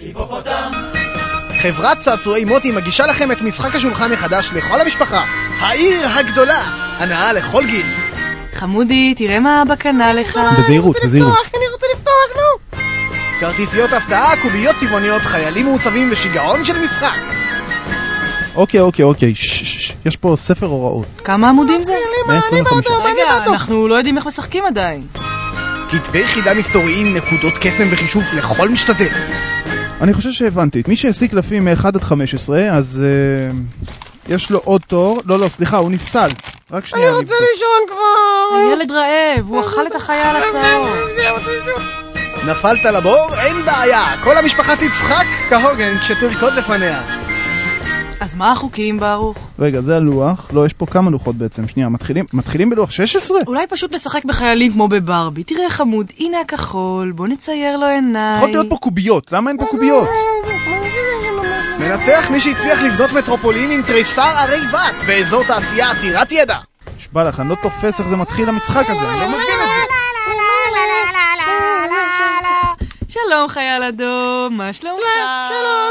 היפופוטם! חברת צעצועי מוטי מגישה לכם את משחק השולחן החדש לכל המשפחה, העיר הגדולה, הנאה לכל גיל. חמודי, תראה מה אבא קנה לך. בזהירות, בזהירות. אני רוצה לפתוח, נו! כרטיסיות הפתעה, קוביות צבעוניות, חיילים מעוצבים ושיגעון של משחק. אוקיי, אוקיי, אוקיי, ששש, יש פה ספר הוראות. כמה עמודים זה? 125. רגע, אנחנו לא יודעים איך משחקים עדיין. כתבי חידה מסתוריים, נקודות קסם וחישוף לכל משתתף. אני חושב שהבנתי. מי שהשיג קלפים מ-1 עד 15, אז אה, יש לו עוד תור. לא, לא, סליחה, הוא נפסל. רק שנייה. אני לישון כבר! הילד רעב, הוא אכל את החייל הצהוב. נפלת לבור? אין בעיה! כל המשפחה תצחק כהוגן כשתרקוד לפניה. אז מה החוקים, ברוך? רגע, זה הלוח. לא, יש פה כמה לוחות בעצם. שנייה, מתחילים, מתחילים בלוח 16? אולי פשוט נשחק בחיילים כמו בברבי. תראה חמוד, הנה הכחול, בוא נצייר לו עיניים. צריכות להיות פה קוביות, למה אין פה קוביות? מנצח מי שהצליח לבנות מטרופולין עם תריסר ערי בת באזור תעשייה עתירת ידע. נשבע לך, אני לא תופס איך זה מתחיל המשחק הזה, אני לא מבין את זה. שלום חייל אדום, מה שלומך? שלום,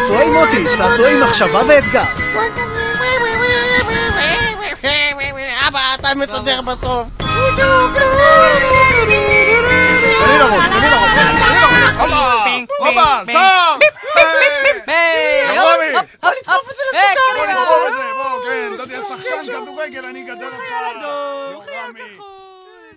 צעצועי מוטי, צעצועי מחשבה ואתגר. אבא, אתה מסדר בסוף. תני לראש, לראש, תני לראש. הופה, הופה, שם! היי, גבוה הופ, לי. הופ, בוא הופ, נדחוף הופ. את זה היי, לסוכר, קדימה. בוא נדחוף את זה, בוא, כן, אתה תהיה שחקן כדורגל, אני אגדל אותך.